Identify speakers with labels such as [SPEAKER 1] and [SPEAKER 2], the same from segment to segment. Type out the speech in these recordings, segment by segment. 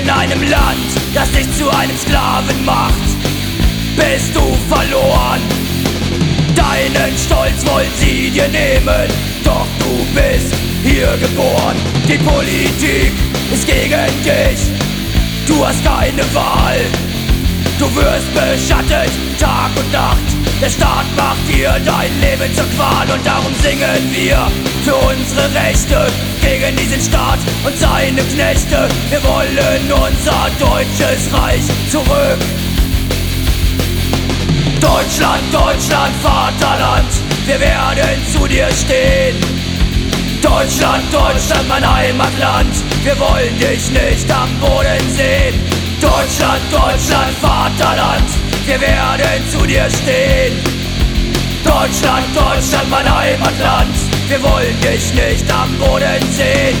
[SPEAKER 1] In einem Land, das dich zu einem Sklaven macht, bist du verloren. Deinen Stolz wollen sie dir nehmen, doch du bist hier geboren. Die Politik ist gegen dich, du hast keine Wahl. Du wirst beschattet, Tag und Nacht. Der Staat macht dir dein Leben zur Qual und darum singen wir für unsere Rechte gegen diesen Staat und seine Knechte. Wir wollen unser deutsches Reich zurück. Deutschland, Deutschland, Vaterland, wir werden zu dir stehen. Deutschland, Deutschland, mein Heimatland, wir wollen dich nicht am Boden sehen. Deutschland, Deutschland, Vaterland, wir werden zu dir stehen. Deutschland, Deutschland, mein Heimatland, wir wollen dich nicht am Boden sehen.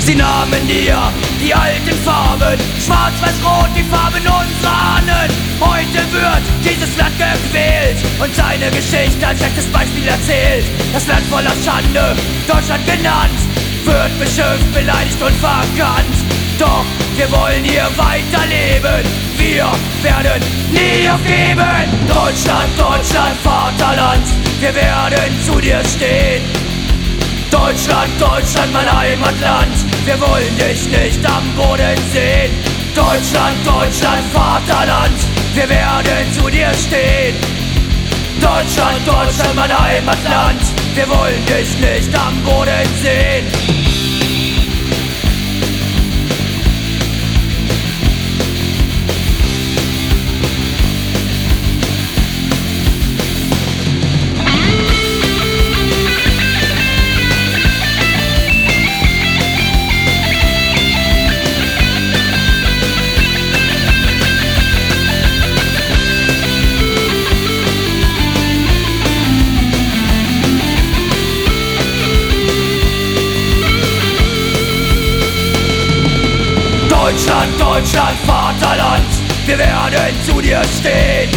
[SPEAKER 1] Sie nahmen dir die alten Farben, schwarz, weiß, rot, die Farben unserer Ahnen. Heute und seine Geschichte als schlechtes Beispiel erzählt. Das Land voller Schande, Deutschland genannt, wird beschimpft, beleidigt und verkannt. Doch wir wollen hier weiterleben, wir werden nie aufgeben. Deutschland, Deutschland, Vaterland, wir werden zu dir stehen. Deutschland, Deutschland, mein Heimatland, wir wollen dich nicht am Boden sehen. Deutschland, Deutschland, Vaterland, wir werden zu dir stehen. Deutschland, Deutschland, mein Heimatland, wir wollen dich nicht am Boden sehen. Deutschland, Deutschland, Vaterland, wir werden zu dir stehen.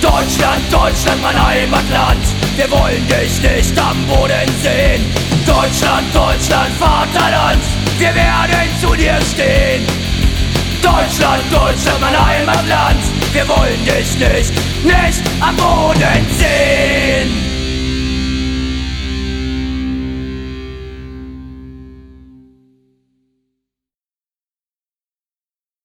[SPEAKER 1] Deutschland, Deutschland, mein Heimatland, wir wollen dich nicht am Boden sehen. Deutschland, Deutschland, Vaterland, wir werden zu dir stehen. Deutschland, Deutschland, mein Heimatland, wir wollen dich nicht, nicht am Boden sehen.